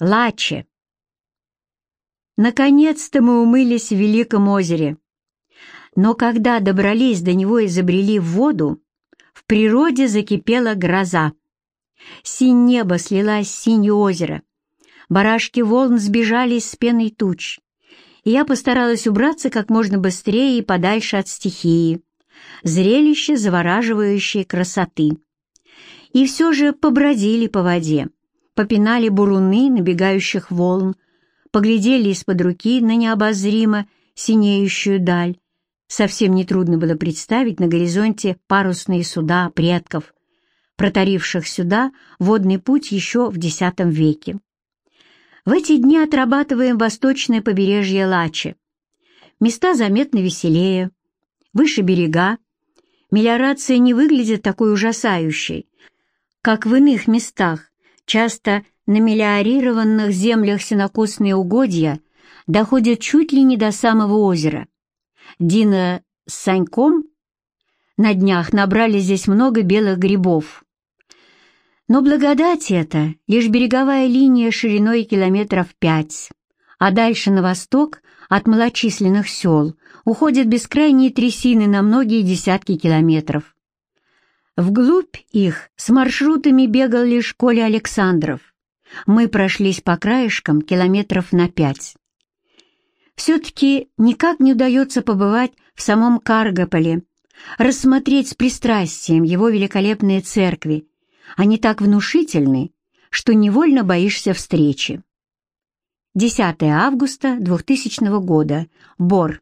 Лаче. Наконец-то мы умылись в Великом озере. Но когда добрались до него и забрели в воду, в природе закипела гроза. Синь небо слилась с синью озера. Барашки волн сбежались с пеной туч. И я постаралась убраться как можно быстрее и подальше от стихии. Зрелище завораживающей красоты. И все же побродили по воде попинали буруны набегающих волн, поглядели из-под руки на необозримо синеющую даль. Совсем нетрудно было представить на горизонте парусные суда предков, протаривших сюда водный путь еще в X веке. В эти дни отрабатываем восточное побережье Лачи. Места заметно веселее, выше берега. Мелиорация не выглядит такой ужасающей, как в иных местах, Часто на мелиорированных землях сенокосные угодья доходят чуть ли не до самого озера. Дина с Саньком на днях набрали здесь много белых грибов. Но благодать это лишь береговая линия шириной километров пять, а дальше на восток от малочисленных сел уходят бескрайние трясины на многие десятки километров. Вглубь их с маршрутами бегал лишь Коля Александров. Мы прошлись по краешкам километров на пять. Все-таки никак не удается побывать в самом Каргополе, рассмотреть с пристрастием его великолепные церкви. Они так внушительны, что невольно боишься встречи. 10 августа 2000 года. Бор.